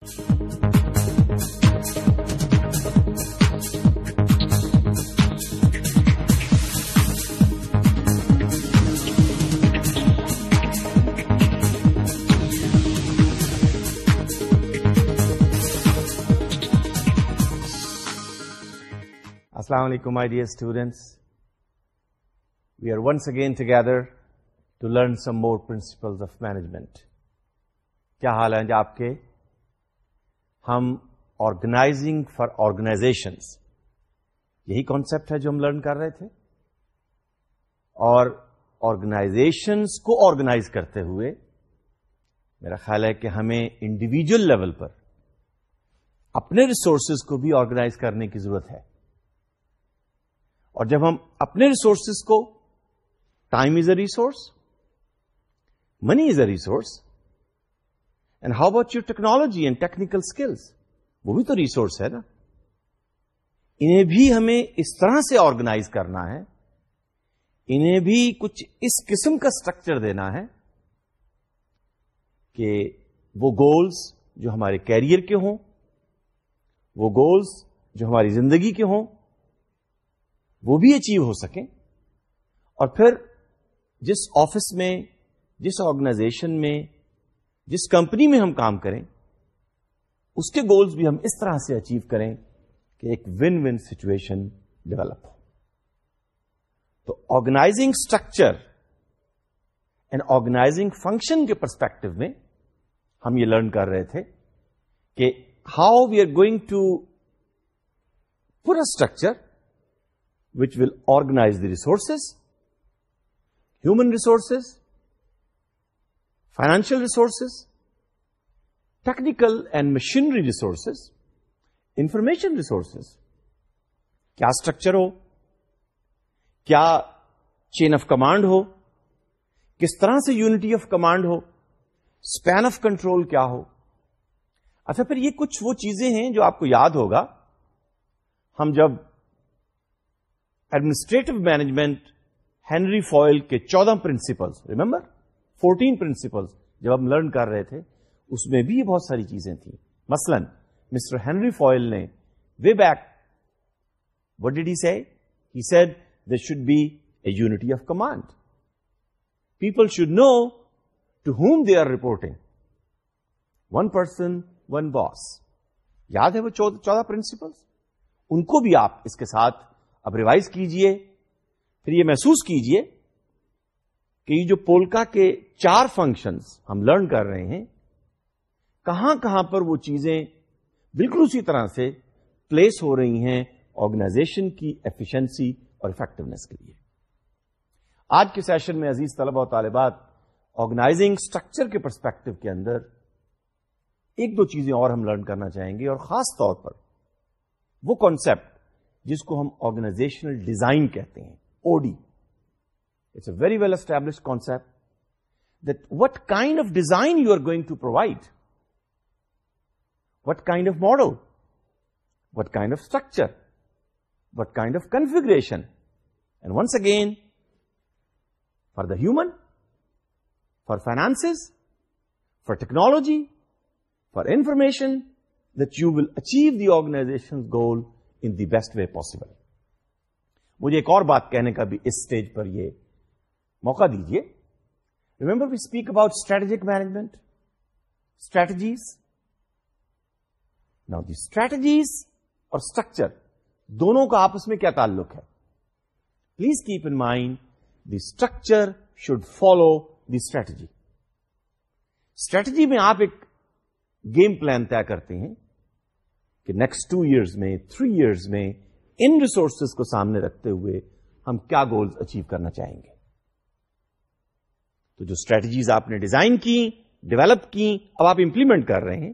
السلام علیکم I D students we are once again together to learn some more principles of management کیا حال ہے جب آپ کے ہم آرگنائزنگ فار آرگنائزیشنس یہی کانسپٹ ہے جو ہم لرن کر رہے تھے اور آرگنائزیشنس کو آرگنائز کرتے ہوئے میرا خیال ہے کہ ہمیں انڈیویجل لیول پر اپنے ریسورسز کو بھی آرگنائز کرنے کی ضرورت ہے اور جب ہم اپنے ریسورسز کو time is a resource money is a resource and how about your technology and technical skills وہ بھی تو ریسورس ہے نا انہیں بھی ہمیں اس طرح سے آرگنائز کرنا ہے انہیں بھی کچھ اس قسم کا اسٹرکچر دینا ہے کہ وہ گولس جو ہمارے کیریئر کے ہوں وہ گولس جو ہماری زندگی کے ہوں وہ بھی اچیو ہو سکیں اور پھر جس آفس میں جس آرگنائزیشن میں جس کمپنی میں ہم کام کریں اس کے گولز بھی ہم اس طرح سے اچیو کریں کہ ایک ون ون سچویشن ڈیولپ ہو تو organizing structure and organizing function کے پرسپیکٹو میں ہم یہ لرن کر رہے تھے کہ how we are going to پورا structure which will organize the resources human resources financial resources technical and machinery resources information resources کیا اسٹرکچر ہو کیا چین آف کمانڈ ہو کس طرح سے یونٹی آف کمانڈ ہو اسپین آف کنٹرول کیا ہو اچھا پھر یہ کچھ وہ چیزیں ہیں جو آپ کو یاد ہوگا ہم جب ایڈمنسٹریٹو مینجمنٹ ہینری فوائل کے چودہ پرنسپلس ریممبر فورٹین پرنسپل جب ہم لرن کر رہے تھے اس میں بھی بہت ساری چیزیں تھیں مثلا مسٹر ہینری فوائل نے way back what did he he said they should be a unity of command people should know to whom they are reporting one person one boss یاد ہے وہ چودہ پرنسپل ان کو بھی آپ اس کے ساتھ اب ریوائز کیجئے پھر یہ محسوس کیجئے کہ یہ جو پولکا کے چار فنکشنز ہم لرن کر رہے ہیں کہاں کہاں پر وہ چیزیں بالکل اسی طرح سے پلیس ہو رہی ہیں آرگنائزیشن کی ایفیشنسی اور افیکٹونیس کے لیے آج کے سیشن میں عزیز طلبہ و طالبات آرگنائزنگ اسٹرکچر کے پرسپیکٹو کے اندر ایک دو چیزیں اور ہم لرن کرنا چاہیں گے اور خاص طور پر وہ کانسیپٹ جس کو ہم آرگنائزیشنل ڈیزائن کہتے ہیں O D very well established concept that kind of design you are going to provide what kind of model what kind of structure what kind of configuration and once again for the human for finance for technology for information that you will achieve the organization goal in best way possible مجھے ایک اور بات کہنے کا بھی stage پر یہ موقع دیجیے remember we speak about strategic management strategies now the strategies اور اسٹرکچر دونوں کا آپس میں کیا تعلق ہے please keep in mind the structure should follow the strategy strategy میں آپ ایک گیم پلان طے کرتے ہیں کہ نیکسٹ ٹو ایئرس میں تھری ایئرس میں ان ریسورسز کو سامنے رکھتے ہوئے ہم کیا گولز اچیو کرنا چاہیں گے تو جو اسٹریٹجیز آپ نے ڈیزائن کی ڈیولپ کی اب آپ امپلیمنٹ کر رہے ہیں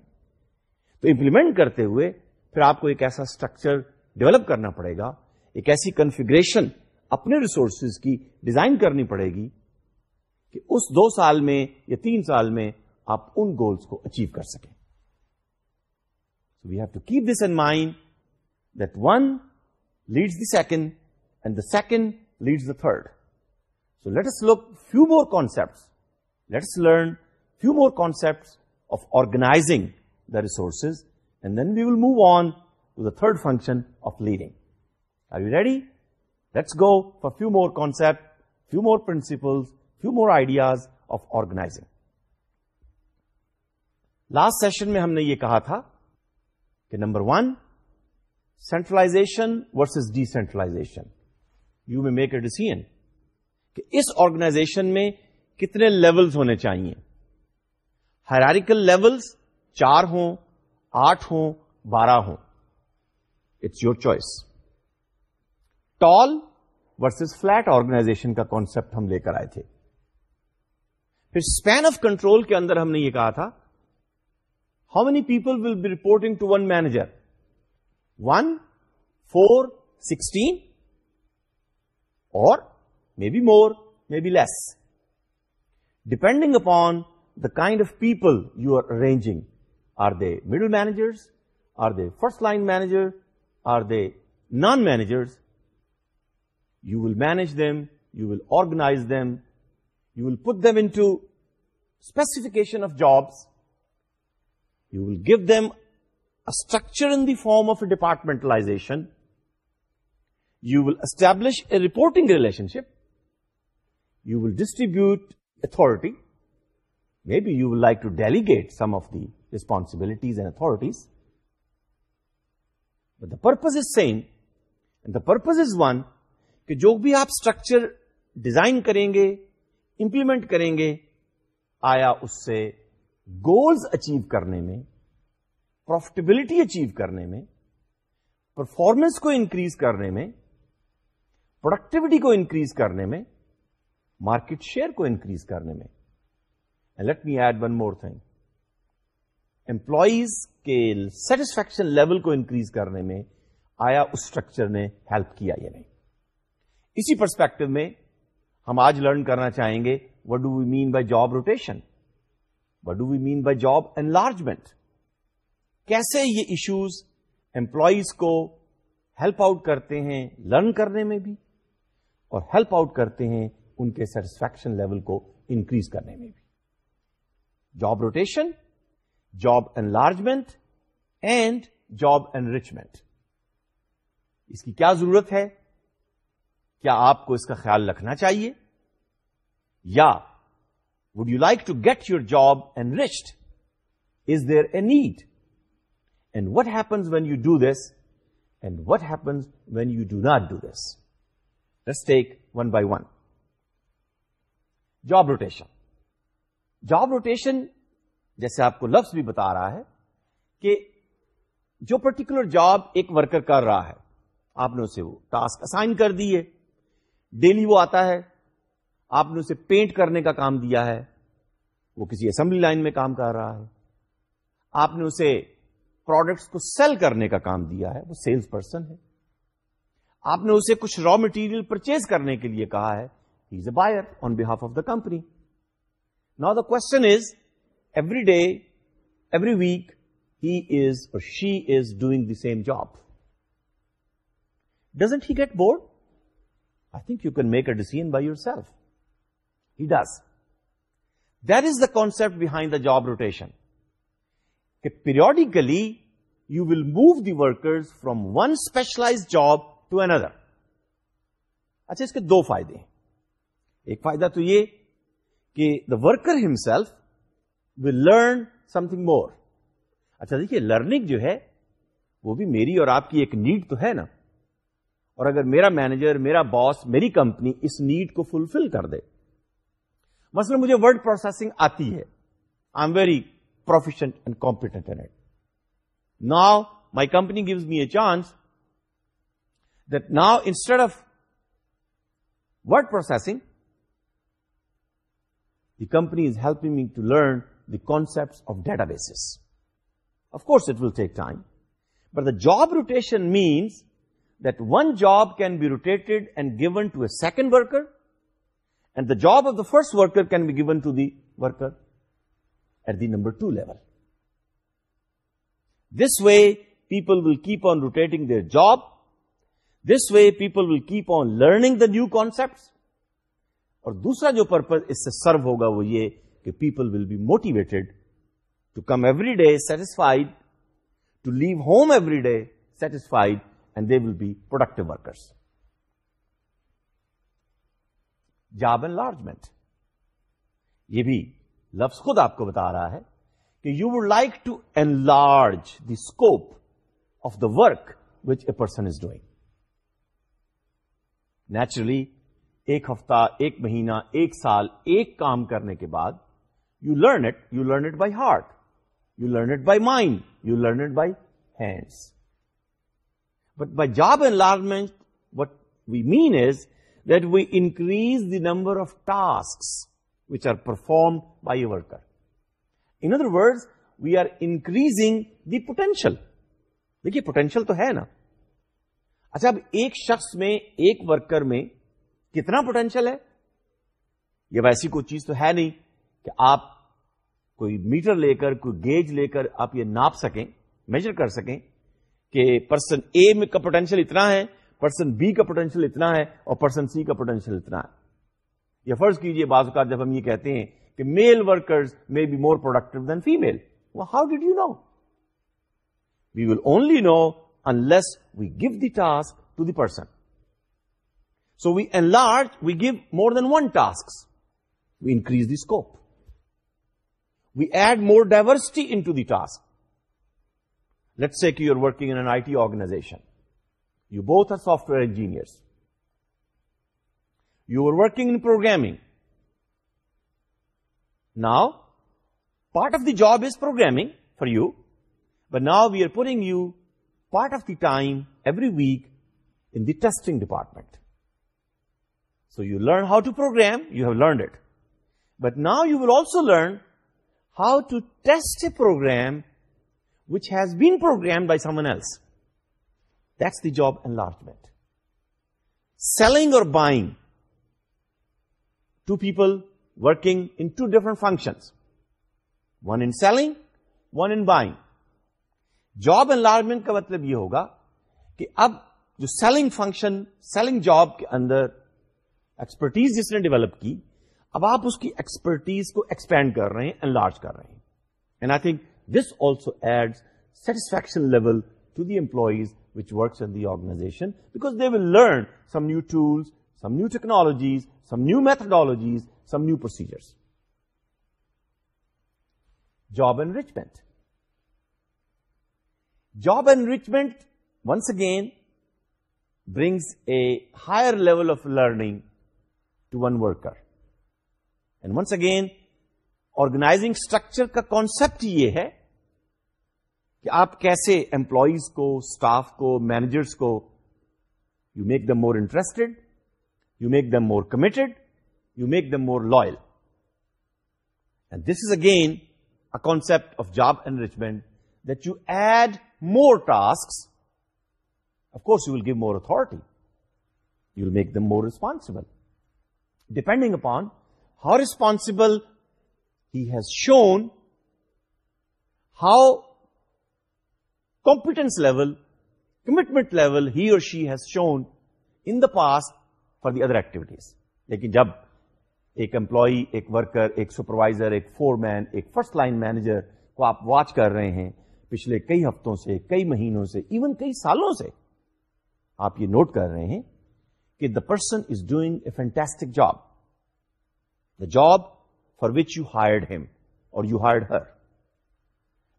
تو امپلیمنٹ کرتے ہوئے پھر آپ کو ایک ایسا اسٹرکچر ڈیولپ کرنا پڑے گا ایک ایسی کنفیگریشن اپنے ریسورسز کی ڈیزائن کرنی پڑے گی کہ اس دو سال میں یا تین سال میں آپ ان گولز کو اچیو کر سکیں we have to keep this in mind that one leads the second and the second leads the third so let's look few more concept let's learn few more concept of organizing the resources and then we will move on to the third function of leading are you ready let's go for few more concept few more principle few more ideas of organizing last session میں ہم نے یہ کہا تھا کہ number one centralization versus decentralization you may make a decision کہ اس organization میں کتنے لیولز ہونے چاہیے ہیراریکل لیولز چار ہوں آٹھ ہوں بارہ ہوں it's your choice tall versus flat organization کا کانسپٹ ہم لے کر آئے تھے پھر اسپین آف کنٹرول کے اندر ہم نے یہ کہا تھا how many people will be reporting to one manager one four sixteen اور maybe more, maybe less, depending upon the kind of people you are arranging. Are they middle managers? Are they first-line manager? Are they non-managers? You will manage them, you will organize them, you will put them into specification of jobs, you will give them a structure in the form of a departmentalization, you will establish a reporting relationship, will distribute authority maybe you will like to delegate some of the responsibilities and authorities the purpose is same and the purpose is one کہ جو بھی آپ structure design کریں گے implement کریں گے آیا اس سے گولز اچیو کرنے میں پروفٹیبلٹی اچیو کرنے میں پرفارمنس کو انکریز کرنے میں پروڈکٹیوٹی کو انکریز کرنے میں مارکیٹ شیئر کو انکریز کرنے میں let me add one more thing employees کے سیٹسفیکشن لیول کو انکریز کرنے میں آیا اس اسٹرکچر نے ہیلپ کیا یا نہیں اسی پرسپیکٹو میں ہم آج لرن کرنا چاہیں گے what do we mean by job rotation what do we mean by job enlargement enlargement کیسے یہ ایشوز امپلائیز کو ہیلپ آؤٹ کرتے ہیں لرن کرنے میں بھی اور ہیلپ آؤٹ کرتے ہیں ان کے سیٹسفیکشن لیول کو انکریز کرنے میں بھی job rotation job enlargement enlargement and job این اس کی کیا ضرورت ہے کیا آپ کو اس کا خیال رکھنا چاہیے یا would you like to get your job enriched is there a need and what happens when you do this and what happens when you do not do this take one by one job rotation job rotation جیسے آپ کو لفظ بھی بتا رہا ہے کہ جو پرٹیکولر جاب ایک ورکر کر رہا ہے آپ نے اسے وہ ٹاسک اسائن کر دیے ڈیلی وہ آتا ہے آپ نے اسے پینٹ کرنے کا کام دیا ہے وہ کسی اسمبلی لائن میں کام کر رہا ہے آپ نے اسے پروڈکٹس کو سیل کرنے کا کام دیا ہے وہ سیلز پرسن ہے آپ نے اسے کچھ را مٹیریل پرچیز کرنے کے لیے کہا ہے buyer on behalf of the company نا of the question is every day every week he is or she is doing the same job doesn't he get bored I think you can make a decision by yourself he does there is the concept behind the job rotation practically you will move the workers from one specialized job to اندر اچھا اس کے دو فائدے ہیں ایک فائدہ تو یہ کہ the worker himself will learn something more اچھا دیکھیے لرننگ جو ہے وہ بھی میری اور آپ کی ایک نیڈ تو ہے نا اور اگر میرا مینیجر میرا باس میری کمپنی اس نیڈ کو فلفل کر دے مثلا مجھے ورڈ پروسیسنگ آتی ہے I am very proficient and competent now my company gives me a chance that now instead of word processing The company is helping me to learn the concepts of databases. Of course, it will take time. But the job rotation means that one job can be rotated and given to a second worker, and the job of the first worker can be given to the worker at the number 2 level. This way, people will keep on rotating their job. This way, people will keep on learning the new concepts. اور دوسرا جو purpose اس سے سرو ہوگا وہ یہ کہ people will be motivated to come every day satisfied to leave home every day satisfied and they will be productive job enlargement یہ بھی لفظ خود آپ کو بتا رہا ہے کہ you would like to enlarge the scope of the work which a person is doing naturally ایک ہفتہ ایک مہینہ ایک سال ایک کام کرنے کے بعد you learn it you learn it by heart you learn it by mind you learn it by hands but by job in what we mean is that we increase the number of task which are perform by a worker in other word we are increasing the potential دیکھیے potential تو ہے نا اچھا اب ایک شخص میں ایک ورکر میں کتنا پوٹینشیل ہے یہ ویسی کوئی چیز تو ہے نہیں کہ آپ کوئی میٹر لے کر کوئی گیج لے کر آپ یہ ناپ سکیں میجر کر سکیں کہ پرسن اے کا پوٹینشیل اتنا ہے پرسن بی کا پوٹینشیل اتنا ہے اور پرسن سی کا پوٹینشیل اتنا ہے یہ فرض کیجیے بعض اوقات جب ہم یہ کہتے ہیں کہ male be more productive then female how did you know we will only know unless we give the task to the person So we enlarge, we give more than one tasks. We increase the scope. We add more diversity into the task. Let's say you're working in an IT organization. You both are software engineers. You were working in programming. Now, part of the job is programming for you, but now we are putting you part of the time every week in the testing department. So you learn how to program you have learned it but now you will also learn how to test program which has been programmed by someone else that's the job enlargement selling or buying two people working in two different function one in selling one in buying job enlargement کا مطلب یہ ہوگا کہ اب جو selling function selling job کے اندر expertise جس نے ڈیولپ کی اب آپ اس کی ایکسپرٹیز کو ایکسپینڈ کر رہے ہیں ان لارج کر رہے ہیں and I think this also add satisfaction level to the employees which works in the organization because they will learn some new tools some new technologies some new methodologies some new procedures job enrichment job enrichment once again brings a higher level of learning to one worker and once again organizing structure کا concept یہ ہے کہ آپ کیسے employees کو staff کو managers کو you make them more interested you make them more committed you make them more and this is again concept of job enrichment that you add more task course you of course give more authority you will make them more responsible depending upon how responsible has shown how confidence level commitment level he اور she has shown in past for the other activities لیکن جب ایک employee ایک worker ایک supervisor ایک foreman ایک first line manager کو آپ واچ کر رہے ہیں پچھلے کئی ہفتوں سے کئی مہینوں سے ایون کئی سالوں سے آپ یہ نوٹ کر رہے ہیں کہ the person is doing a fantastic job the job for which you hired him اور you hired her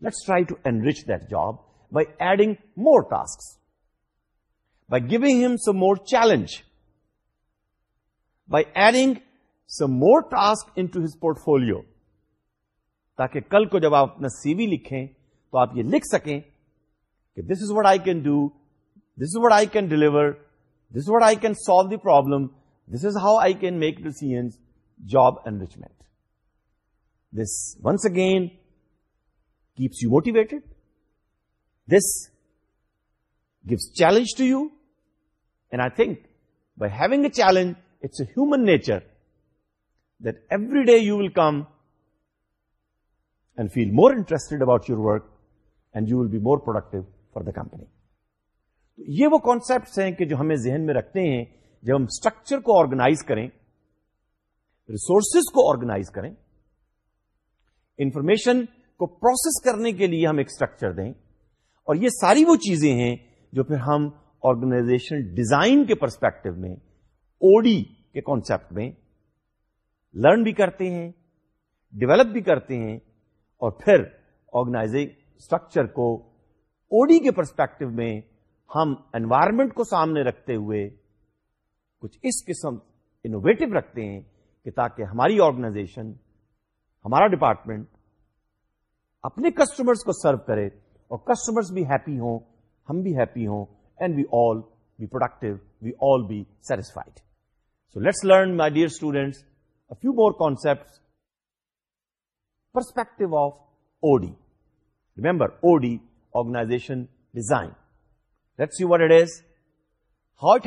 let's try to enrich that job by adding more task by giving him some more challenge by adding some more task into his portfolio تاکہ کل کو جب آپ اپنا سی وی لکھیں تو آپ یہ لکھ سکیں کہ this is what I can do this is what I can deliver This is what I can solve the problem. This is how I can make decisions, job enrichment. This, once again, keeps you motivated. This gives challenge to you. And I think by having a challenge, it's a human nature that every day you will come and feel more interested about your work, and you will be more productive for the company. یہ وہ concepts ہیں کہ جو ہمیں ذہن میں رکھتے ہیں جب ہم اسٹرکچر کو آرگنائز کریں ریسورسز کو آرگنائز کریں انفارمیشن کو پروسیس کرنے کے لیے ہم ایک اسٹرکچر دیں اور یہ ساری وہ چیزیں ہیں جو پھر ہم آرگنائزیشن ڈیزائن کے پرسپیکٹو میں اوڈی کے کانسیپٹ میں لرن بھی کرتے ہیں ڈیولپ بھی کرتے ہیں اور پھر آرگنائز اسٹرکچر کو اوڈی کے پرسپیکٹو میں ہم انوائرمنٹ کو سامنے رکھتے ہوئے کچھ اس قسم انوویٹو رکھتے ہیں کہ تاکہ ہماری آرگنائزیشن ہمارا ڈپارٹمنٹ اپنے کسٹمرس کو سرو کرے اور کسٹمرز بھی ہیپی ہوں ہم بھی ہیپی ہوں and we all be productive we all be satisfied so let's learn my dear students few more concept perspective of O D remember O D organization design how it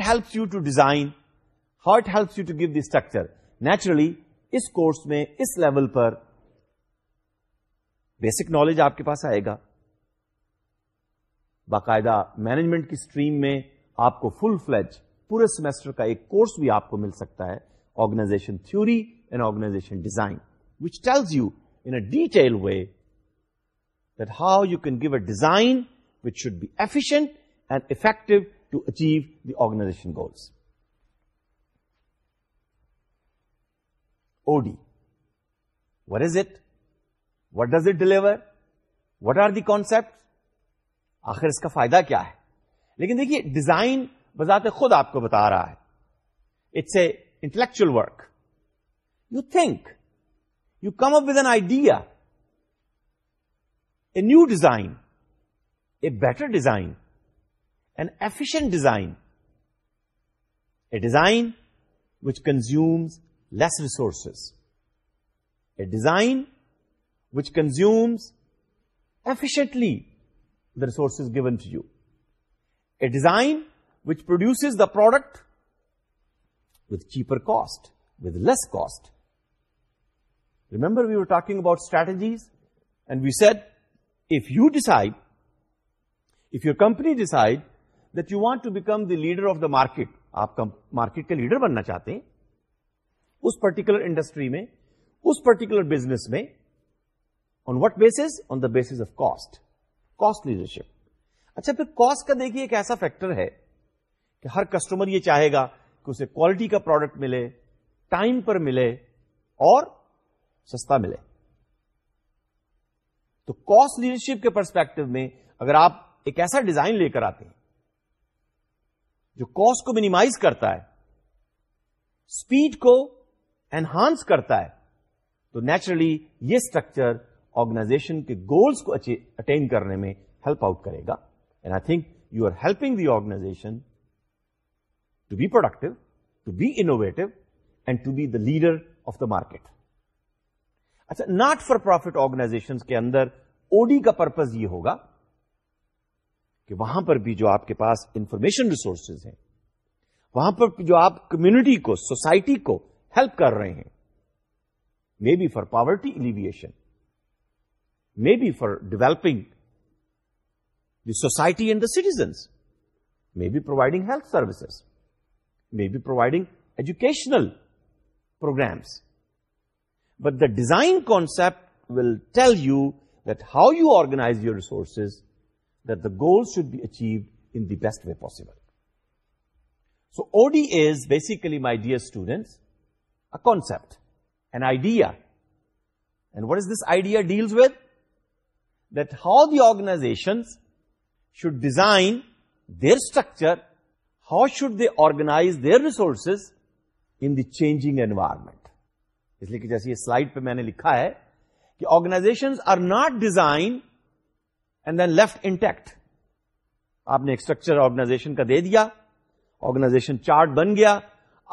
helps you to design how it helps you to give this structure naturally اس course میں اس level پر basic knowledge آپ کے پاس آئے گا باقاعدہ مینجمنٹ کی اسٹریم میں آپ کو فل فلج پورے سیمسٹر کا ایک کورس بھی آپ کو مل سکتا ہے organization theory and organization design which tells you in detail way that how you can give a design which should be efficient effective to achieve the organization goals O D what is it what does it deliver what are the concept آخر اس کا فائدہ کیا ہے لیکن دیکھیے design بذات خود آپ کو بتا رہا ہے it's a intellectual work you think you come up with an idea a new design a better design an efficient design, a design which consumes less resources, a design which consumes efficiently the resources given to you, a design which produces the product with cheaper cost, with less cost. Remember, we were talking about strategies, and we said, if your company decide leader of the market آپ کا market کے leader بننا چاہتے ہیں اس particular industry میں اس particular business میں on what basis on the base of cost cost leadership اچھا پھر کاسٹ کا دیکھیے ایک ایسا فیکٹر ہے کہ ہر کسٹمر یہ چاہے گا کہ اسے کوالٹی کا پروڈکٹ ملے ٹائم پر ملے اور سستا ملے تو کاسٹ لیڈرشپ کے پرسپیکٹو میں اگر آپ ایک ایسا ڈیزائن لے کر آتے ہیں جو کاسٹ کو مینیمائز کرتا ہے اسپیڈ کو انہانس کرتا ہے تو نیچرلی یہ اسٹرکچر آرگنائزیشن کے گولس کو اٹین کرنے میں ہیلپ آؤٹ کرے گا and I think you are helping the organization to be productive to be innovative and to be the leader of the market اچھا ناٹ فار پروفٹ آرگنائزیشن کے اندر OD کا purpose یہ ہوگا کہ وہاں پر بھی جو آپ کے پاس انفارمیشن ریسورسز ہیں وہاں پر جو آپ کمیونٹی کو سوسائٹی کو ہیلپ کر رہے ہیں may be for poverty alleviation may be for developing the society and the citizens may be providing health services may be providing educational programs but the design concept will tell you that how you organize your resources goals should be achieve in the best way possible so O D is basically my dear students a concept an idea and what is this idea deals with that how the organs should design their structure how should they organize their resources in the change environment اس لیے کہ جیسے slide پہ میں نے لکھا ہے کہ organization are not design and then left intact آپ نے ایک اسٹرکچر آرگنائزیشن کا دے دیا آرگنائزیشن چارٹ بن گیا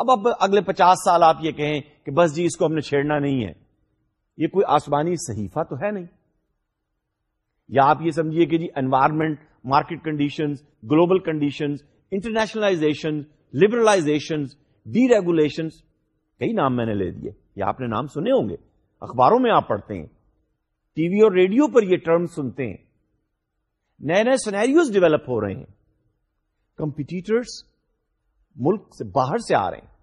اب اب اگلے پچاس سال آپ یہ کہیں کہ بس جی اس کو ہم نے چھیڑنا نہیں ہے یہ کوئی آسمانی صحیفہ تو ہے نہیں یا آپ یہ سمجھیے کہ جی environment market condition global condition internationalization liberalization deregulation کئی نام میں نے لے دیے یا نے نام سنے ہوں گے اخباروں میں آپ پڑھتے ہیں ٹی وی اور ریڈیو پر یہ ٹرم سنتے ہیں نئے نئے سیوز ڈیولپ ہو رہے ہیں کمپیٹیٹرس ملک سے باہر سے آ رہے ہیں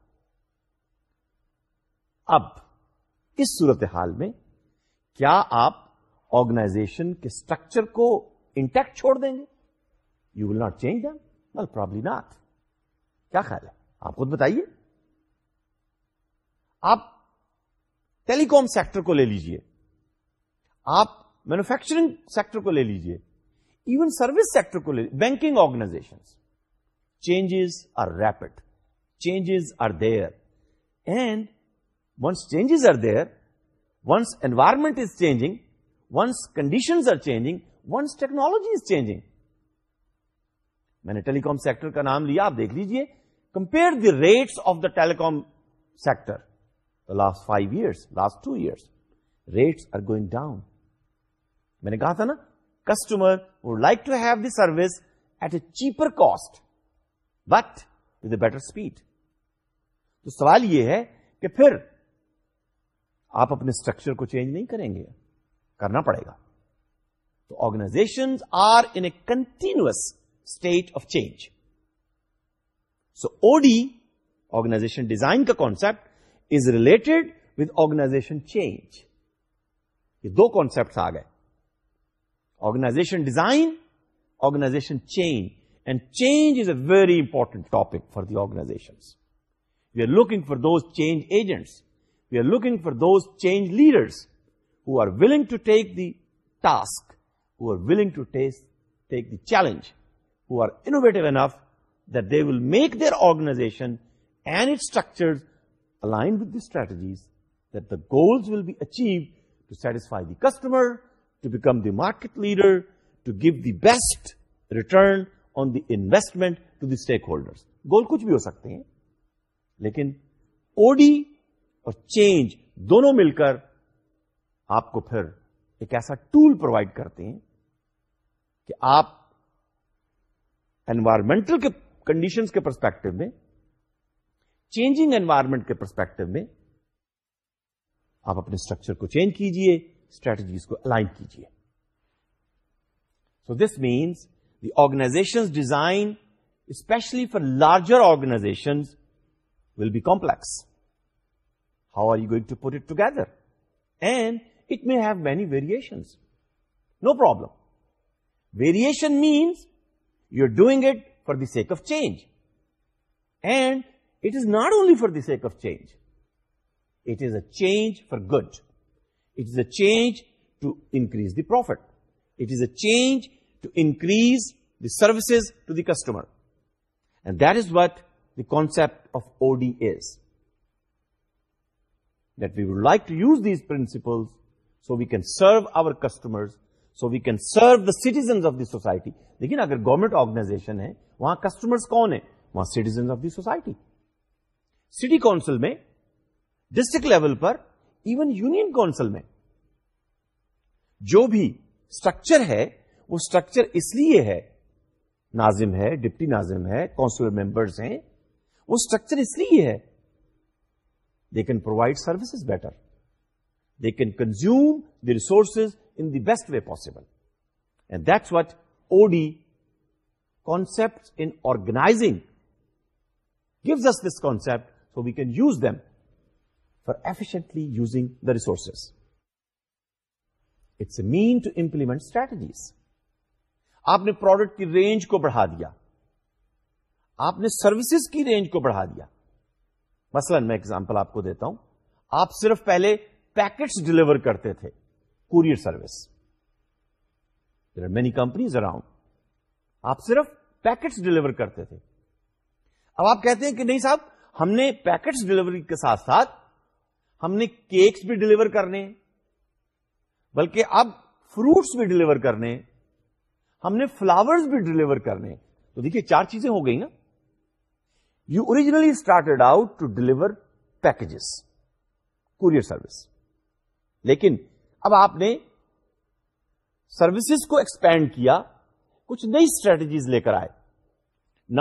اب اس صورت حال میں کیا آپ آرگنائزیشن کے اسٹرکچر کو انٹیکٹ چھوڑ دیں گے you will not change them probably not کیا خیال ہے آپ خود بتائیے آپ ٹیلی کام سیکٹر کو لے لیجیے آپ مینوفیکچرنگ سیکٹر کو لے لیجیے ایون سروس سیکٹر کو لے banking organization changes are rapid changes are and once changes are there once environment is changing once condition are changing once technology is changing میں نے ٹیلی کام سیکٹر کا نام لیا آپ دیکھ لیجیے compare the rates of the telecom sector last five years last two years rates are going down میں نے کہا تھا نا customer would like to have the service at a cheaper cost but with a better speed. تو سوال یہ ہے کہ پھر آپ اپنے اسٹرکچر کو چینج نہیں کریں گے کرنا پڑے گا تو organization are in a continuous state of change so O D organization design کا concept is related with organization change یہ دو کانسپٹ آ گئے design آرگنا change a very important we are looking for those agents will make their آرگنا strategies will be achieve to satisfy the customer to become the market leader to give the best return on the investment to the stakeholder goal کچھ بھی ہو سکتے ہیں لیکن O D اور change دونوں مل کر آپ کو پھر ایک ایسا ٹول پرووائڈ کرتے ہیں کہ آپ انوائرمنٹل کے کنڈیشن کے پرسپیکٹو میں چینجنگ انوائرمنٹ کے پرسپیکٹو میں آپ اپنے اسٹرکچر کو چینج کیجیے اسٹریٹجیز کو الائن کیجیے so this means the organization design especially for larger organization will be complex how are you going to put it together and it may have many variation no problem variation means you are doing it for the sake of change and it is not only for the sake of change it is a change for good it is a change to increase the profit it is a change to increase the services to the customer and that is what the concept of O D is that we would like to use these principle so we can serve our customer so we can serve the citizen of the society لیکن اگر government organization ہے وہاں customer کون ہیں وہاں citizen of the society city council میں district level پر even union council میں جو بھی اسٹرکچر ہے وہ اسٹرکچر اس لیے ہے نازم ہے ڈپٹی نازم ہے کاؤنسل ممبرس ہیں وہ اسٹرکچر اس لیے ہے they can provide services better they can consume the resources in the best way possible and that's what O D concept in organising gives us this concept so we can use them efficiently using the resources. It's a mean to implement strategies آپ نے product کی range کو بڑھا دیا آپ نے services کی range کو بڑھا دیا مثلا میں ایگزامپل آپ کو دیتا ہوں آپ صرف پہلے پیکٹس ڈلیور کرتے تھے courier service there are many companies around آپ صرف پیکٹس ڈلیور کرتے تھے اب آپ کہتے ہیں کہ نہیں صاحب ہم نے پیکٹس ڈلیوری کے ساتھ ساتھ ہم نے کیکس بھی ڈلیور کرنے بلکہ اب فروٹس بھی ڈلیور کرنے ہم نے فلاورز بھی ڈلیور کرنے تو دیکھیے چار چیزیں ہو گئی نا you originally started out to deliver packages courier service لیکن اب آپ نے سروسز کو ایکسپینڈ کیا کچھ نئی اسٹریٹجیز لے کر آئے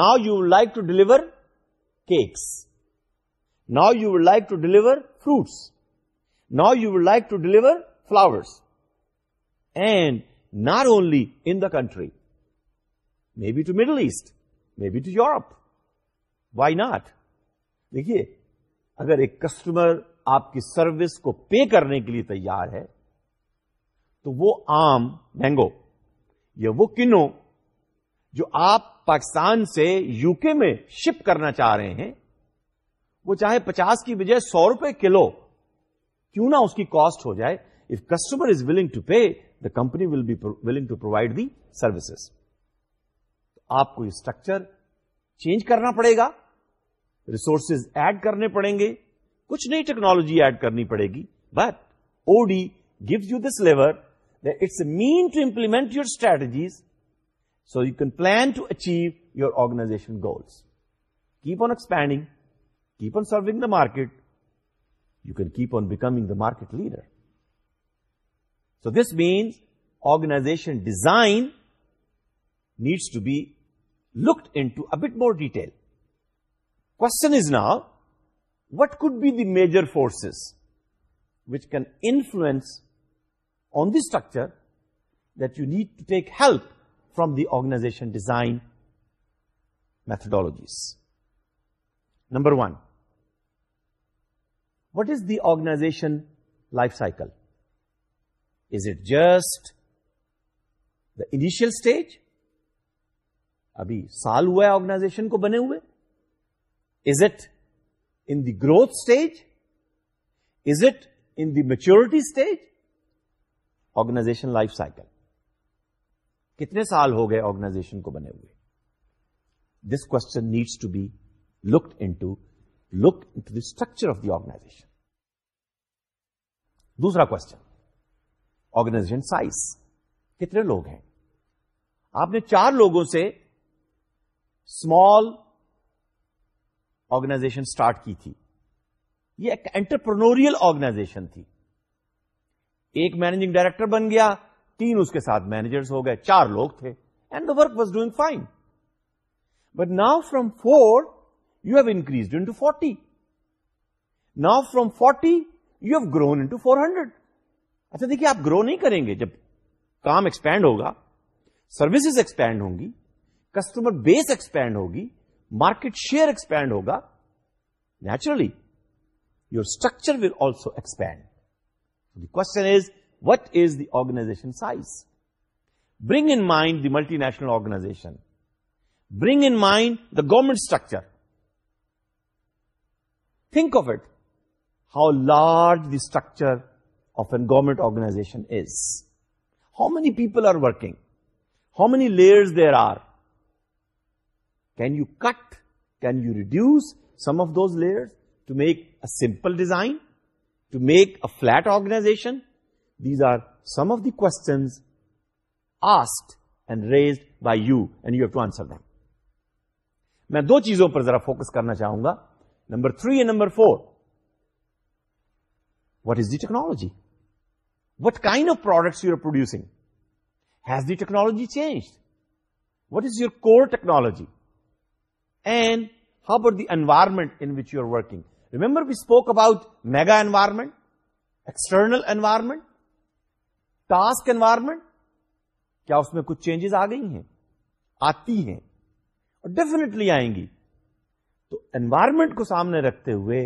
now you like to deliver cakes Now you would like to deliver fruits Now you would like to deliver flowers and not only in the country may be to Middle East may be to Europe why not دیکھیے اگر ایک customer آپ کی service کو pay کرنے کے لیے تیار ہے تو وہ آم مینگو یا وہ کنو جو آپ پاکستان سے یو کے میں شپ کرنا چاہ رہے ہیں وہ چاہے پچاس کی بجائے سو روپے کلو کیوں نہ اس کی کاسٹ ہو جائے if customer is willing to pay the company will be willing to provide the services آپ کو یہ اسٹرکچر چینج کرنا پڑے گا ریسورسز ایڈ کرنے پڑیں گے کچھ نئی ٹیکنالوجی ایڈ کرنی پڑے گی but O D give you this lever the it's mean to implement your strategies so you can plan to achieve your organization goals keep on expanding keep on serving the market, you can keep on becoming the market leader. So this means organization design needs to be looked into a bit more detail. Question is now, what could be the major forces which can influence on the structure that you need to take help from the organization design methodologies? Number one what is the organization life cycle is it just the initial stage ابھی سال ہوا ہے organization کو بنے ہوئے is it in the growth stage is it in the maturity stage organization life cycle کتنے سال ہو گئے آرگنائزیشن کو بنے ہوئے this question needs to be looked into look into the structure of the organization. دوسرا کوشچن آرگنائزیشن سائز کتنے لوگ ہیں آپ نے چار لوگوں سے اسمال آرگنائزیشن اسٹارٹ کی تھی یہ ایک انٹرپرنوریل آرگنائزیشن تھی ایک مینیجنگ ڈائریکٹر بن گیا تین اس کے ساتھ مینیجر ہو گئے چار لوگ تھے and the work was doing fine but now from four to forty نا from forty you have grow four hundred اچھا دیکھیے آپ گرو نہیں کریں گے جب کام ایکسپینڈ ہوگا سروسز ایکسپینڈ ہوں گی کسٹمر بیس ایکسپینڈ ہوگی مارکیٹ شیئر ایکسپینڈ ہوگا naturally your structure will also expand the question is what is the organization size bring in mind the multinational organisation bring in mind the government structure think of it how large the structure of an government organisation is how many people are working how many layers there are can you cut can you reduce some of those layers to make a simple design to make a flat organisation these are some of the questions asked and raised by you and you have to answer them میں دو چیزوں پر ذرا focus کرنا چاہوں گا number three and number four what is the technology what kind of products you are producing has the technology change what is your core technology and how بر the environment in which you are working remember we spoke about mega environment external environment task environment کیا اس میں کچھ changes آ گئی ہیں آتی ہیں اور ڈیفینیٹلی آئیں گی تو انوائرمنٹ کو سامنے رکھتے ہوئے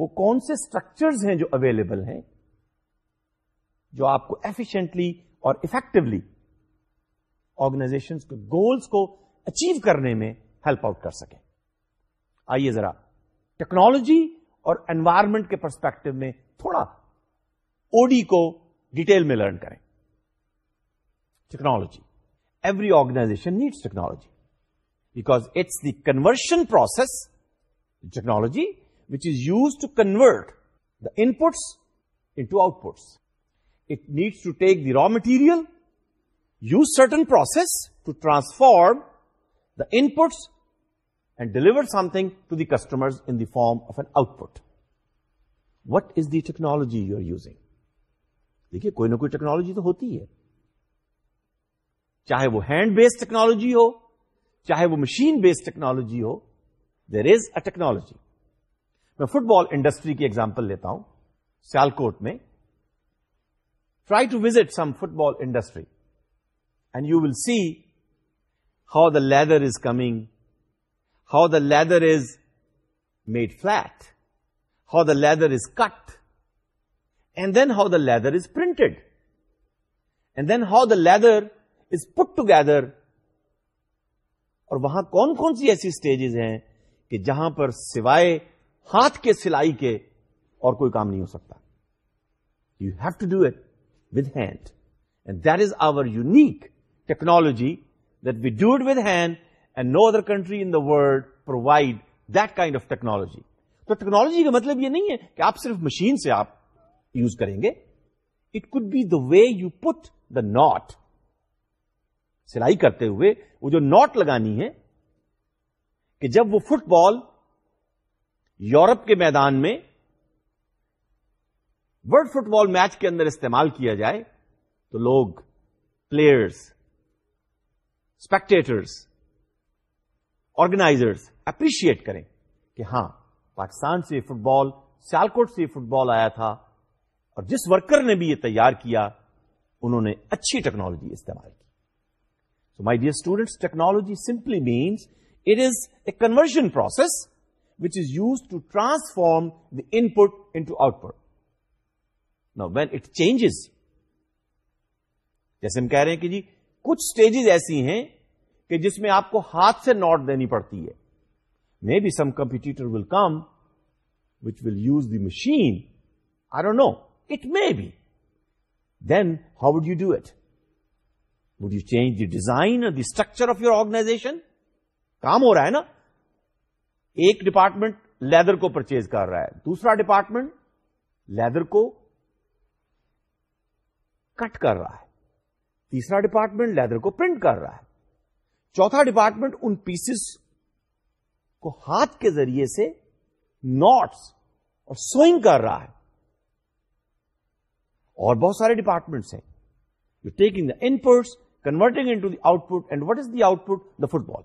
وہ کون سے اسٹرکچرز ہیں جو اویلیبل ہیں جو آپ کو ایفیشنٹلی اور افیکٹولی آرگنائزیشن کے گولس کو اچیو کرنے میں ہیلپ آؤٹ کر سکیں آئیے ذرا ٹیکنالوجی اور انوائرمنٹ کے پرسپیکٹو میں تھوڑا اوڈی کو ڈیٹیل میں لرن کریں technology every organization needs technology because it's the conversion process technology which is use to convert the inputs into outputs it needs to take the raw material use certain process to transform the inputs and deliver something to the customer in the form of an output what is the technology you are using دیکھیے کوئی نہ کوئی technology تو ہوتی ہے چاہے وہ hand بیس technology ہو چاہے وہ مشین بیس ٹیکنالوجی ہو دیر از اے ٹیکنالوجی میں فٹ بال انڈسٹری کی ایگزامپل لیتا ہوں سیال کوٹ میں try to visit some football industry and you will see how the leather is coming how the leather is made فلٹ how the leather is cut and then how the leather is printed and then how the leather is put together اور وہاں کون کون سی ایسی stages ہیں کہ جہاں پر سوائے ہاتھ کے سلائی کے اور کوئی کام نہیں ہو سکتا you have to do it with hand and that is our unique technology that we do it with hand and no other country in the world provide that kind of technology تو technology کا مطلب یہ نہیں ہے کہ آپ صرف machine سے آپ یوز کریں گے it could be the way you put the knot سلائی کرتے ہوئے وہ جو نوٹ لگانی ہے کہ جب وہ فٹ بال یورپ کے میدان میں ورلڈ فٹ بال میچ کے اندر استعمال کیا جائے تو لوگ پلیئرس اسپیکٹریٹرس آرگنائزرس اپریشیٹ کریں کہ ہاں پاکستان سے فٹ بال سیالکوٹ سے فٹ بال آیا تھا اور جس ورکر نے بھی یہ تیار کیا انہوں نے اچھی ٹیکنالوجی استعمال کی my dear students technology simply means it is a conversion conversion which is use to transform transform input into output when when it changes جیسے ہم کہہ رہے ہیں کہ جی کچھ اسٹیجز ایسی ہیں کہ جس میں آپ کو ہاتھ سے نوٹ دینی پڑتی ہے may be some competitor will come which will use the machine I know it may be then how would you do it change the design the structure of your organization کام ہو رہا ہے نا ایک department leather کو purchase کر رہا ہے دوسرا ڈپارٹمنٹ لیدر کو کٹ کر رہا ہے تیسرا ڈپارٹمنٹ لیدر کو پرنٹ کر رہا ہے چوتھا ڈپارٹمنٹ ان پیسز کو ہاتھ کے ذریعے سے نوٹس اور سوئنگ کر رہا ہے اور بہت سارے ڈپارٹمنٹس ہیں you taking the inputs output and what is the output the football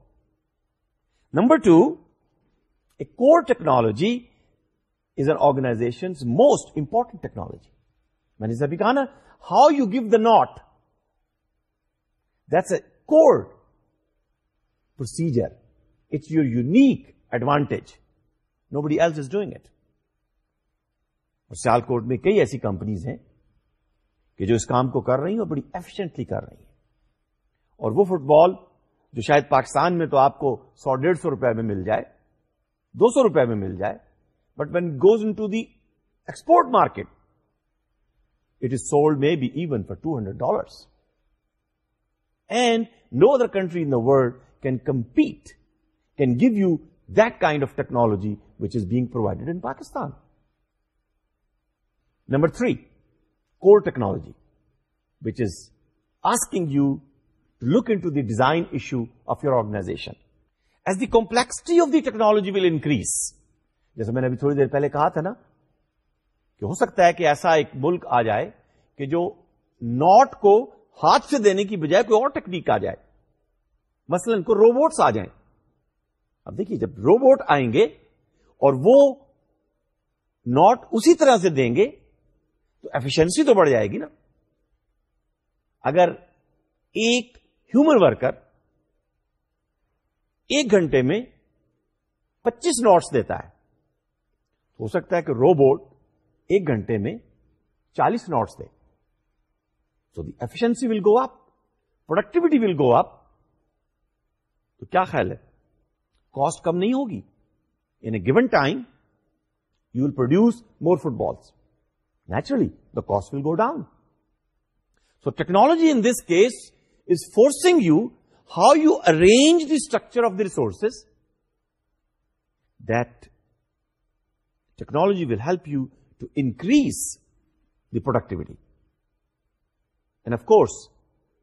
number two اے کو technology is an organisation most important technology میں نے کہا نا how you give the not the کوسیجر it's your unique advantage nobody else is doing it Sialkot میں کئی ایسی companies ہیں کہ جو اس کام کو کر رہی ہیں اور بڑی ایفیشنٹلی کر رہی ہیں اور وہ فٹ بال جو شاید پاکستان میں تو آپ کو سو ڈیڑھ سو روپئے میں مل جائے دو سو روپئے میں مل جائے but when goes in to the export market it is sold may be even for two hundred dollar and no other country in the world can compete can give you that kind of technology which is being provided in Pakistan number three core technology which is asking you look into the design issue of your organisation as the complexity of the technology will increase جیسے میں نے ابھی تھوڑی دیر پہلے کہا تھا نا کہ ہو سکتا ہے کہ ایسا ایک ملک آ جائے کہ جو نوٹ کو ہاتھ سے دینے کی بجائے کوئی اور ٹیکنیک آ جائے مثلاً روبوٹس آ جائیں اب دیکھیے جب روبوٹ آئیں گے اور وہ نوٹ اسی طرح سے دیں گے تو ایفیشنسی تو بڑھ جائے گی نا اگر ایک ہیومن ورکر ایک گھنٹے میں پچیس نوٹس دیتا ہے ہو سکتا ہے کہ روبوٹ ایک گھنٹے میں چالیس نوٹس دے so the efficiency will go up productivity will go up تو کیا خیال ہے کاسٹ کم نہیں ہوگی in a given time you will produce more footballs naturally the cost will go down so technology in this case forcing you how you arrange the structure of the resources that technology will help you to increase the productivity and of course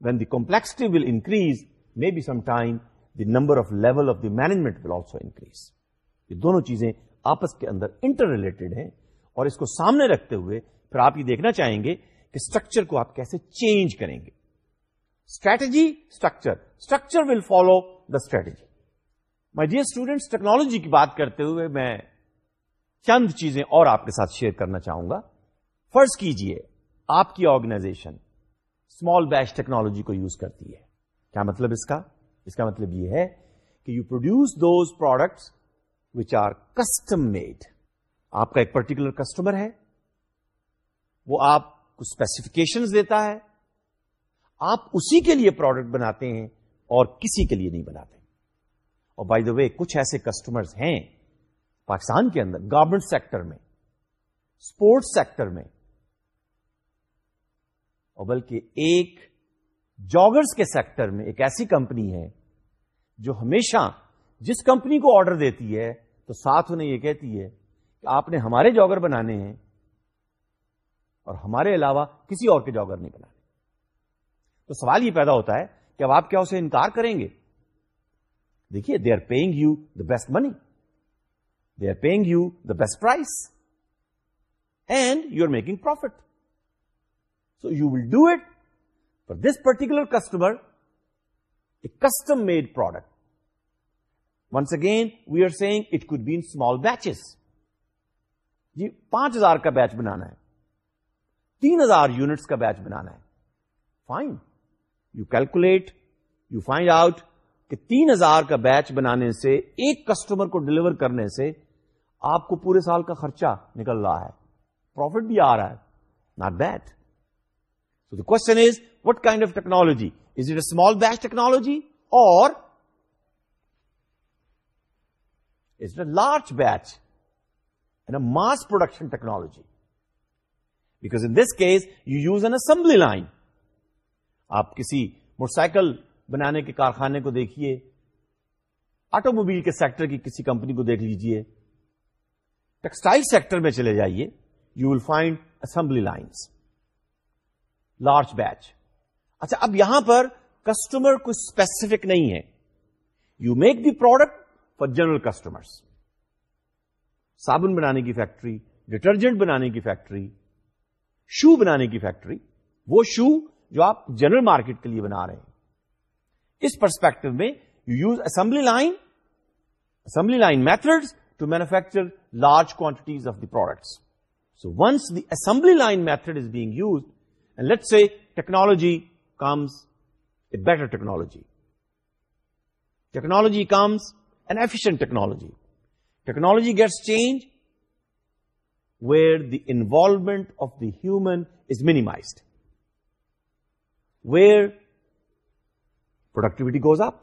when the complexity will increase may be some time the number of level of the management will also increase یہ دونوں چیزیں آپس کے اندر inter related ہیں اور اس کو سامنے رکھتے ہوئے پھر آپ یہ دیکھنا چاہیں گے کہ اسٹرکچر کو آپ کیسے چینج کریں گے strategy structure structure will follow the strategy dear students technology کی بات کرتے ہوئے میں چند چیزیں اور آپ کے ساتھ شیئر کرنا چاہوں گا فرض کیجئے آپ کی آرگنائزیشن اسمال بیچ ٹیکنالوجی کو یوز کرتی ہے کیا مطلب اس کا اس کا مطلب یہ ہے کہ you produce those products which are custom made آپ کا ایک پرٹیکولر کسٹمر ہے وہ آپ کو اسپیسیفکیشن دیتا ہے آپ اسی کے لیے پروڈکٹ بناتے ہیں اور کسی کے لیے نہیں بناتے اور بائی دا وے کچھ ایسے کسٹمر ہیں پاکستان کے اندر گارمنٹ سیکٹر میں اسپورٹس سیکٹر میں اور بلکہ ایک جاگرس کے سیکٹر میں ایک ایسی کمپنی ہے جو ہمیشہ جس کمپنی کو آرڈر دیتی ہے تو ساتھ انہیں یہ کہتی ہے کہ آپ نے ہمارے جاگر بنانے ہیں اور ہمارے علاوہ کسی اور کے جاگر نہیں بنانے تو سوال یہ پیدا ہوتا ہے کہ اب آپ کیا اسے انکار کریں گے دیکھیے they are paying you the best money they are paying you the best price and you are making profit so you will do it for this particular customer a custom made product once again we are seeing it could be in small batches جی پانچ ہزار کا batch بنانا ہے تین ہزار units کا batch بنانا ہے fine you calculate you find out کہ تین ہزار کا بیچ بنانے سے ایک کسٹمر کو ڈلیور کرنے سے آپ کو پورے سال کا خرچہ نکل رہا ہے پروفٹ بھی آ رہا ہے not bad so the question is what kind of technology is it a small batch technology اور is it a large batch and a mass production technology because in this case you use an assembly line آپ کسی motorcycle بنانے کے کارخانے کو دیکھیے automobile کے sector کی کسی کمپنی کو دیکھ لیجیے ٹیکسٹائل سیکٹر میں چلے جائیے you will find assembly lines large batch اچھا اب یہاں پر کسٹمر کچھ اسپیسیفک نہیں ہے you make the product for general customer صابن بنانے کی فیکٹری ڈٹرجنٹ بنانے کی فیکٹری شو بنانے کی فیکٹری وہ شو جو آپ جنرل مارکیٹ کے لیے بنا رہے ہیں اس پرسپیکٹو میں you use assembly line assembly line method to manufacture large quantities of the products so once the assembly line method is being use and let see technology comes a better technology technology comes an efficient technology technology gets change where the involvement of the human is minimised where productivity goes up.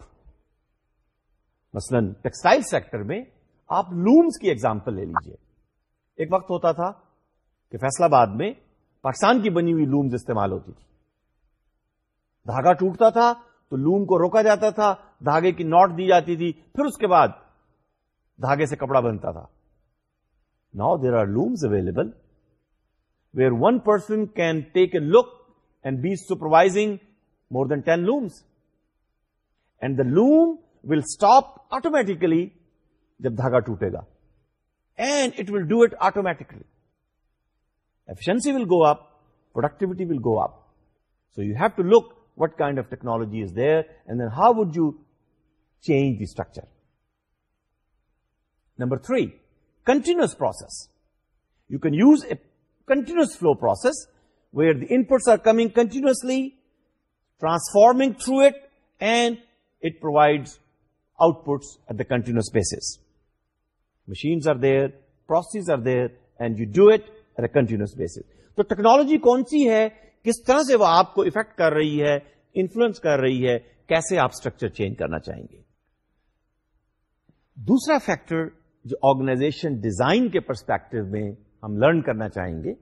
مثلاً textile sector میں آپ looms کی example لے لیجیے ایک وقت ہوتا تھا کہ فیصلہ باد میں پاکستان کی بنی ہوئی لومز استعمال ہوتی تھی دھاگا ٹوٹتا تھا تو لوم کو روکا جاتا تھا دھاگے کی نوٹ دی جاتی تھی پھر اس کے بعد دھاگے سے کپڑا بنتا تھا now there are looms available where one person can take a look and be supervising more than 10 looms. And the loom will stop automatically jab dhaga tootega. And it will do it automatically. Efficiency will go up, productivity will go up. So you have to look what kind of technology is there, and then how would you change the structure. Number 3, continuous process. You can use a continuous flow process where the the are coming coming continuously transforming through it and it outputs outputs at the Machines are are there are are and you do it at a continuous basis. تو technology کون سی ہے کس طرح سے وہ آپ کو افیکٹ کر رہی ہے انفلوئنس کر رہی ہے کیسے آپ اسٹرکچر چینج کرنا چاہیں گے دوسرا فیکٹر جو آرگنائزیشن ڈیزائن کے پرسپیکٹو میں ہم لرن کرنا چاہیں گے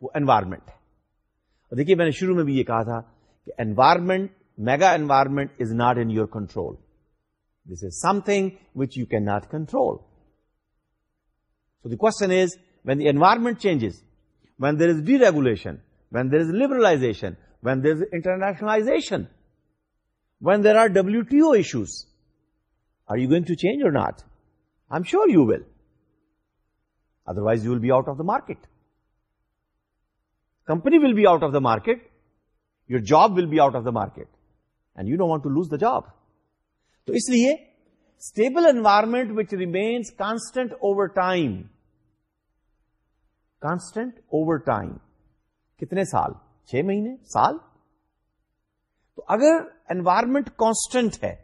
وہ انوائرمنٹ ہے دیکھیے میں نے شروع میں بھی یہ کہا تھا کہ environment mega environment is not in your control this is something which you can not control so the question is when the environment changes when there is deregulation when there is liberalisation when there is internationalisation when there are W T O issues are you going to change or not I am sure you will otherwise you will be out of the market company will be out of the market your job will be out of the market and you know want to lose the job تو اس لیے stable environment which remains constant over time constant over time کتنے سال چھ مہینے سال تو اگر اینوائرمنٹ کانسٹنٹ ہے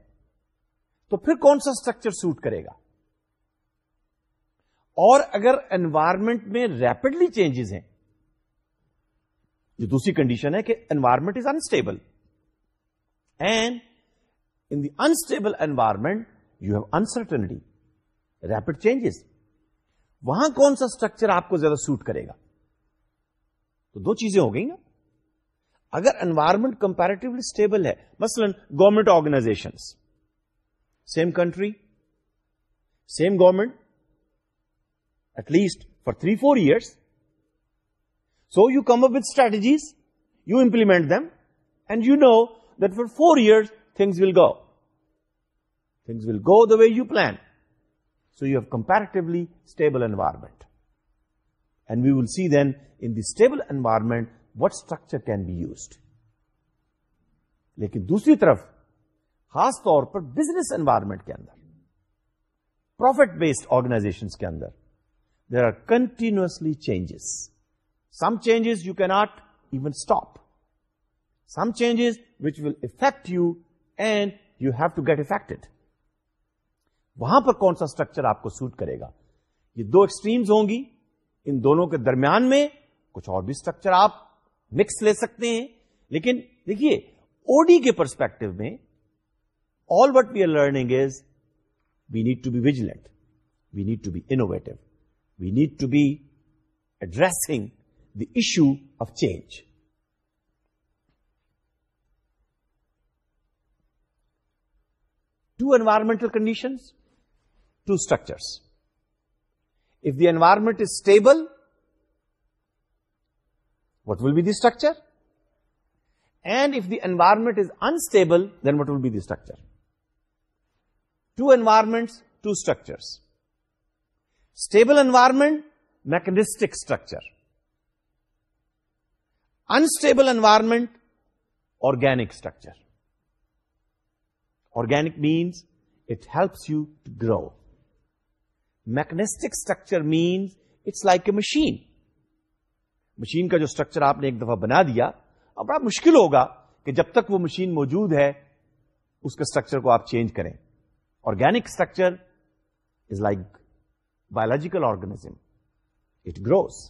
تو پھر کون سا اسٹرکچر سوٹ کرے گا اور اگر اینوائرمنٹ میں ریپڈلی چینجز ہیں دوسری کنڈیشن ہے کہ environment is unstable and in the unstable environment you have uncertainty rapid changes وہاں کون سا اسٹرکچر آپ کو زیادہ سوٹ کرے گا تو دو چیزیں ہو گئی نا اگر انوائرمنٹ کمپیرٹیولی اسٹیبل ہے مثلاً government organisation same country same government at least for three four years so you come up with strategies you implement them and you know that for four years things will go things will go the way you plan so you have comparatively stable environment and we will see then in stable environment what structure can be used لیکن دوسری طرف خاص طور پر business environment کے اندر profit based organisation کے اندر there are continuously changes some changes you can not even stop some changes which will affect you and you have to get وہاں پر کون سا اسٹرکچر آپ کو سوٹ کرے گا یہ دو ایکسٹریمز ہوں گی ان دونوں کے درمیان میں کچھ اور بھی اسٹرکچر آپ مکس لے سکتے ہیں لیکن دیکھیے اوڈی کے پرسپیکٹو میں all what we are learning is we need to be vigilant we need to be innovative we need to be addressing the issue of change. Two environmental conditions, two structures. If the environment is stable, what will be the structure? And if the environment is unstable, then what will be the structure? Two environments, two structures. Stable environment, mechanistic structure. Unstable environment organic structure organic means it helps you to grow mechanistic structure means it's like a machine machine کا جو structure آپ نے ایک دفعہ بنا دیا اب بڑا مشکل ہوگا کہ جب تک وہ مشین موجود ہے اس کے اسٹرکچر کو آپ چینج کریں organic structure is like biological organism it grows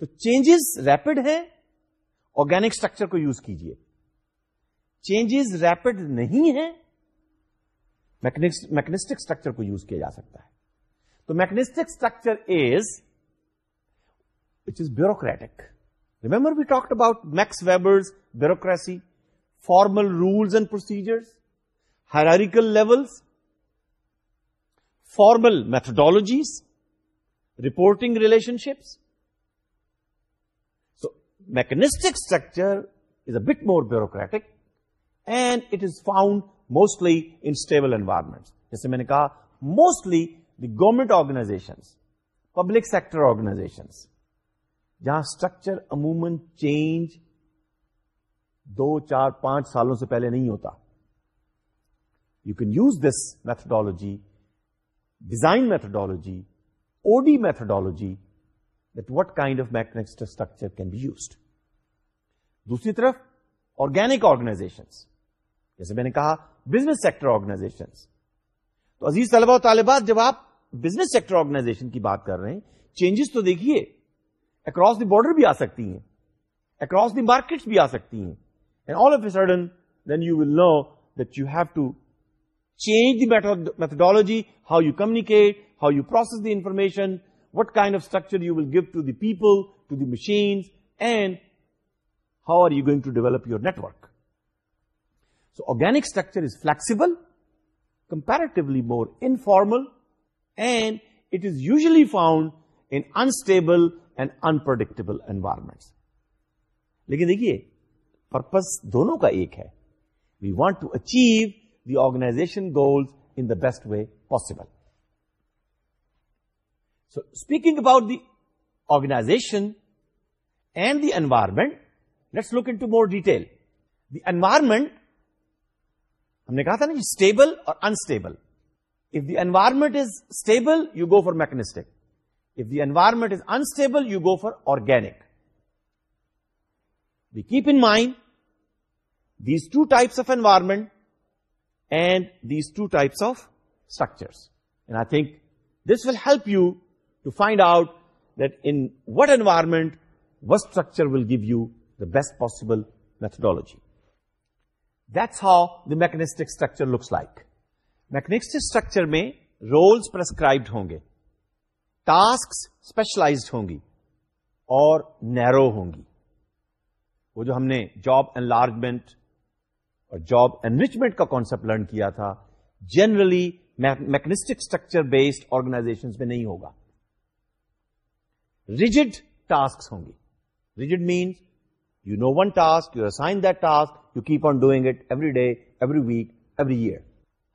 تو چینجز ریپڈ ہے آرگینک اسٹرکچر کو یوز کیجیے چینجز ریپڈ نہیں ہے میکنسٹک اسٹرکچر کو یوز کیا جا سکتا ہے تو mechanistic structure is which is bureaucratic remember we talk about Max Weber's bureaucracy formal rules and procedure hierarchical levels formal methodologies reporting relationships mechanistic structure is a bit more bureaucratic and it is found mostly in stable environment جیسے میں نے کہا mostly the government public public sector organisation جہاں structure عموماً change دو چار پانچ سالوں سے پہلے نہیں ہوتا you can use this methodology design methodology OD methodology that what kind of میکنیسٹ structure can be used دوسری طرف آرگینک آرگنائزیشن جیسے میں نے کہا بزنس سیکٹر آرگنائزیشن تو عزیز طلبہ و طالبات جب آپ بزنس سیکٹر آرگنائزیشن کی بات کر رہے ہیں چینجز تو دیکھیے اکراس دی بارڈر بھی آ سکتی ہیں اکراس دی مارکیٹس بھی آ سکتی ہیں and all of a sudden then you will know that you have to change the methodology how you communicate how you process the information what kind of structure you will give to the people to the machine and are you going to develop your network so organic structure is flexible comparatively more informal and it is usually found in unstable and unpredictable environment لیکن دیکھیے purpose دونوں کا ایک ہے we want to achieve the organisation goals in the best way possible so speaking about the organisation and the environment let's look into more detail the environment ہم نے کہا تھا نا اسٹیبل جی اور unstable if the environment is stable you go for mechanistic if the environment is unstable you go for organic we keep in mind these two types of environment and these two types of structures and I think this will help you to find out that in what environment what structure will give you best possible methodology دیکس how the mechanistic structure looks like میکنسٹ structure میں rules prescribed ہوں گے task specialised ہوں گی اور نیرو ہوں گی وہ جو ہم نے جاب ان لارجمنٹ اور جاب اینریچمنٹ کا کانسپٹ لرن کیا تھا generally mechanistic structure based organization میں نہیں ہوگا رجڈ ٹاسک ہوں گی rigid means no one task you assign that task you keep on doing it every day every week every year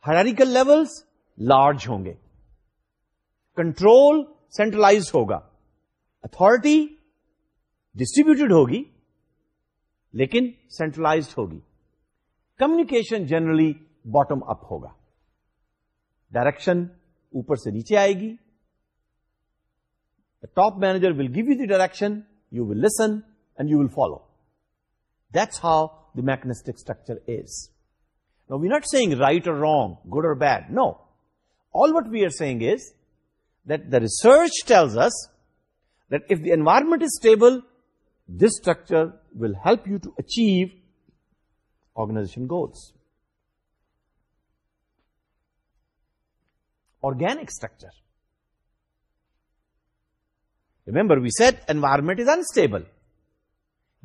hierarchical level large ہوں گے control centralise ہوگا authority distributed ہوگی لیکن سینٹرلائز ہوگی کمیونیکیشن جنرلی باٹم اپ ہوگا direction اوپر سے نیچے آئے گی top manager will give you the direction you will listen and you will follow That's how the mechanistic structure is. Now, we're not saying right or wrong, good or bad. No. All what we are saying is that the research tells us that if the environment is stable, this structure will help you to achieve organization goals. Organic structure. Remember, we said environment is unstable.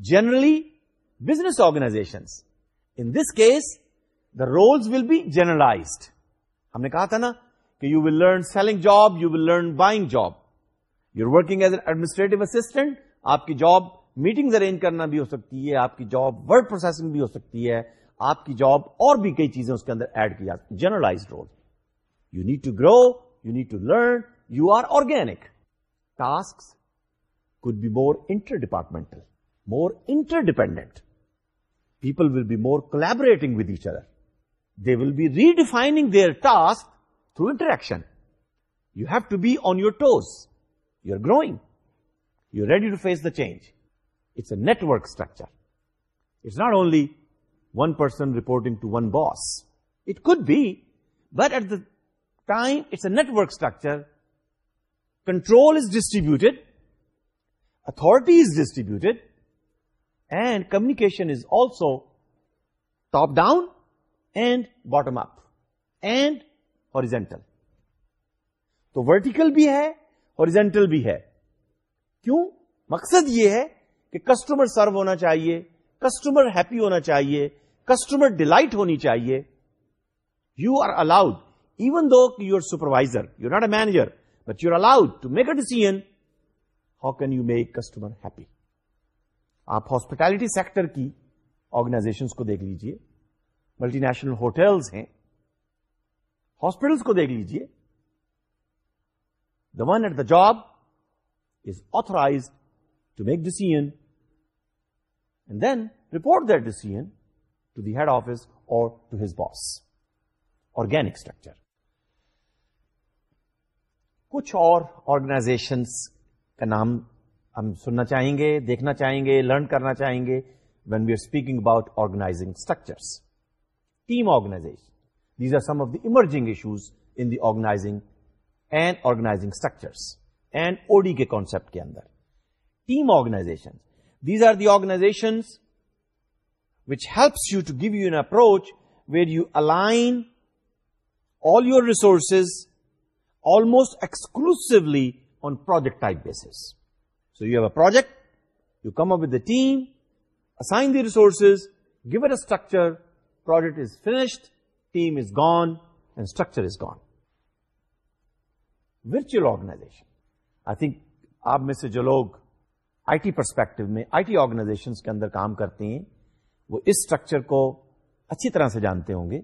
Generally, business organisation in this case the rules will be generalised ہم نے کہا تھا نا کہ you will learn selling job you will learn buying job you working as an administrative assistant آپ کی job meeting arrange کرنا بھی ہو سکتی ہے آپ کی جاب ورڈ پروسیسنگ بھی ہو سکتی ہے آپ کی جاب اور بھی کئی چیزیں اس کے اندر ایڈ کی جاتی generalise rule you need to grow you need to learn you are organic task could be more interdepartmental more interdependent People will be more collaborating with each other. They will be redefining their task through interaction. You have to be on your toes. You're growing. You're ready to face the change. It's a network structure. It's not only one person reporting to one boss. It could be, but at the time, it's a network structure. Control is distributed. Authority is distributed. And communication is also top down and bottom up and horizontal تو vertical بھی ہے اورٹل بھی ہے کیوں مقصد یہ ہے کہ کسٹمر سرو ہونا چاہیے کسٹمر ہیپی ہونا چاہیے کسٹمر ڈیلائٹ ہونی چاہیے you are allowed even though you are supervisor you not a manager but you are allowed to make a decision how can you make customer happy آپ hospitality sector کی organization کو دیکھ لیجئے multinational hotels ہیں hospitals کو دیکھ لیجئے the one at the job is authorise to make decision and then report that decision to the head office اور to his boss organic structure کچھ اور آرگنائزیشنس کا نام ہم سننا چاہیں گے دیکھنا چاہیں گے لرن کرنا چاہیں گے when we are speaking about organising structures team organization these are some of the emerging issues in the organising and organising structures and OD کے کانسپٹ کے اندر team organization these are the organization which helps you to give you an approach where you resources resources almost on on project basis. So you have a project you come up with the team assign the resources give it a structure project is finished team is gone and structure is gone virtual organization I think آپ میں سے جو لوگ I T perspective میں I T organization کے اندر کام کرتے ہیں وہ اس اسٹرکچر کو اچھی طرح سے جانتے ہوں گے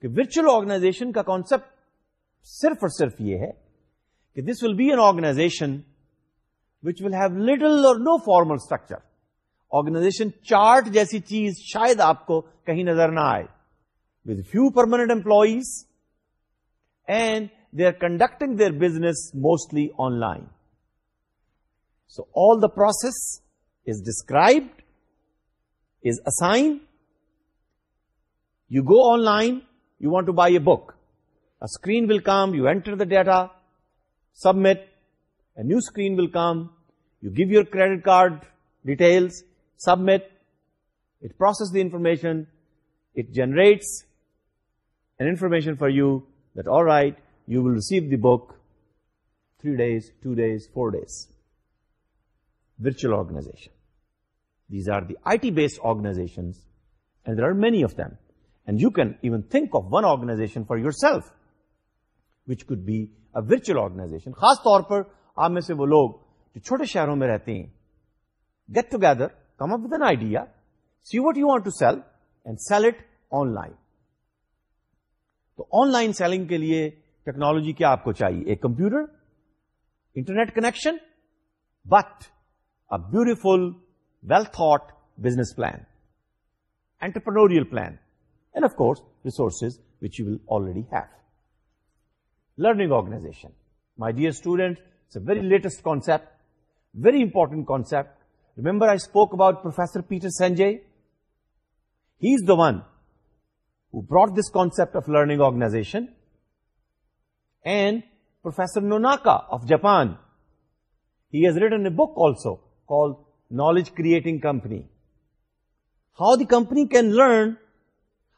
کہ ورچوئل آرگنائزیشن کا کانسپٹ صرف اور صرف یہ ہے کہ this will be an organization which will have little or no formal structure organisation chart جیسی چیز شاید آپ کو کہیں نظر نہ آئے with few permanent employees and they are conducting their business mostly online so all the process is describe as اصن you go online you want to buy a book screen will come you enter the data submit new screen will come you give your credit card details submit it process the information it generates and information for you that all right you will receive the book three days two days four days virtual آرگنا these are the I T base آرگناس and many of them and you can even think of one organization for you ارس which could be a ورچ organization خاص طور پر آپ میں سے وہ لوگ جو چھوٹے شہروں میں رہتے ہیں get together come up with an idea see what you want to sell and sell it online تو آن لائن سیلنگ کے لیے ٹیکنالوجی کیا آپ کو چاہیے ایک computer internet connection but a beautiful well thought business plan entrepreneurial plan and of course resources which you will already have learning organization my dear student It's a very latest concept, very important concept. Remember I spoke about Professor Peter Sanjay? He's the one who brought this concept of learning organization, and Professor Nonaka of Japan. He has written a book also called Knowledge Creating Company. How the company can learn,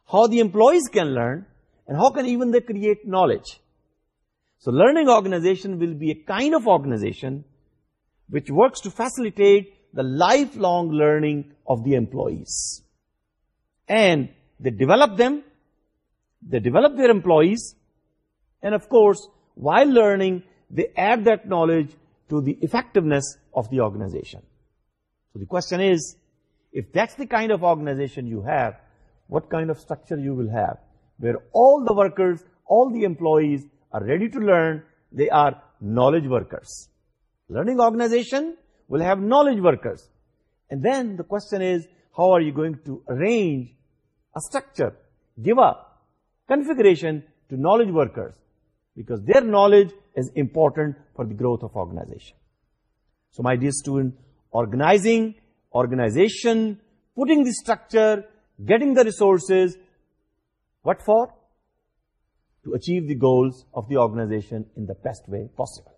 how the employees can learn, and how can even they create knowledge. So learning organization will be a kind of organization which works to facilitate the lifelong learning of the employees. And they develop them, they develop their employees, and of course, while learning, they add that knowledge to the effectiveness of the organization. So the question is, if that's the kind of organization you have, what kind of structure you will have, where all the workers, all the employees are ready to learn, they are knowledge workers. Learning organization will have knowledge workers. And then the question is, how are you going to arrange a structure, give a configuration to knowledge workers? Because their knowledge is important for the growth of organization. So my dear student, organizing, organization, putting the structure, getting the resources, what for? to achieve the goals of the organization in the best way possible.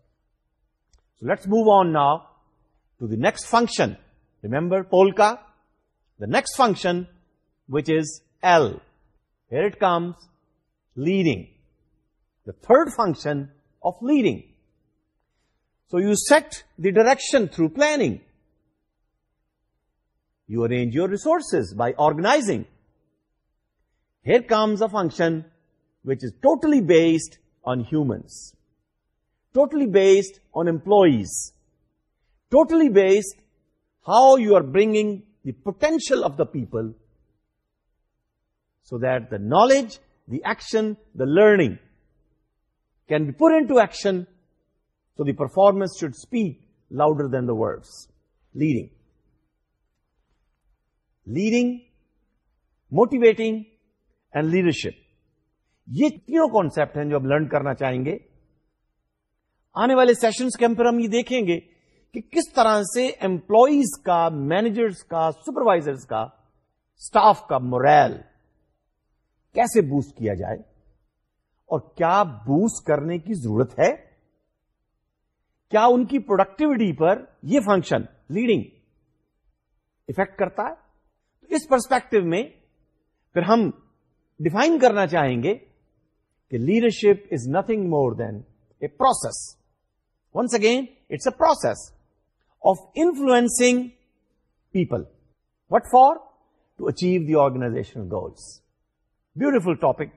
So let's move on now to the next function. Remember Polka? The next function, which is L. Here it comes, leading. The third function of leading. So you set the direction through planning. You arrange your resources by organizing. Here comes a function which is totally based on humans, totally based on employees, totally based how you are bringing the potential of the people so that the knowledge, the action, the learning can be put into action, so the performance should speak louder than the words. Leading. Leading, motivating, and leadership. یہ تینوں concept ہیں جو learn کرنا چاہیں گے آنے والے session کے اندر ہم یہ دیکھیں گے کہ کس طرح سے امپلائیز کا مینیجرس کا سپروائزر کا اسٹاف کا موریل کیسے بوسٹ کیا جائے اور کیا بوسٹ کرنے کی ضرورت ہے کیا ان کی پروڈکٹیوٹی پر یہ فنکشن لیڈنگ افیکٹ کرتا ہے تو اس پرسپیکٹو میں پھر ہم ڈیفائن کرنا چاہیں گے The leadership is nothing more than a process. Once again, it's a process of influencing people. What for? To achieve the organizational goals. Beautiful topic,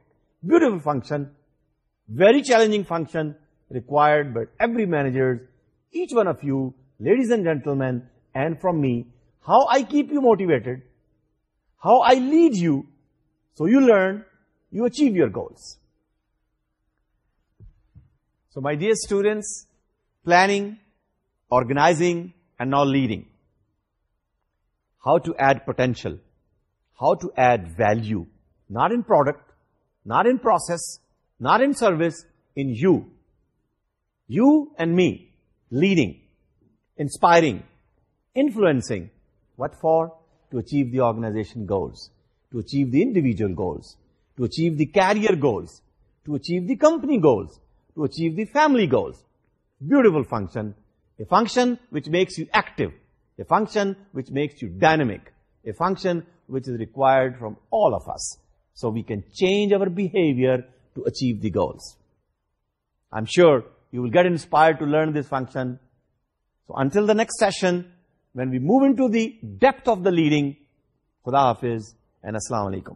beautiful function, very challenging function required by every manager, each one of you, ladies and gentlemen, and from me, how I keep you motivated, how I lead you, so you learn, you achieve your goals. So my dear students, planning, organizing, and now leading. How to add potential, how to add value, not in product, not in process, not in service, in you. You and me, leading, inspiring, influencing. What for? To achieve the organization goals, to achieve the individual goals, to achieve the career goals, to achieve the company goals, family goals you at require change over behaviour to achieve the goals I am sure you will get inspire to learn this function when we move to the deep of the leading خدا حافظ and السلام علیکم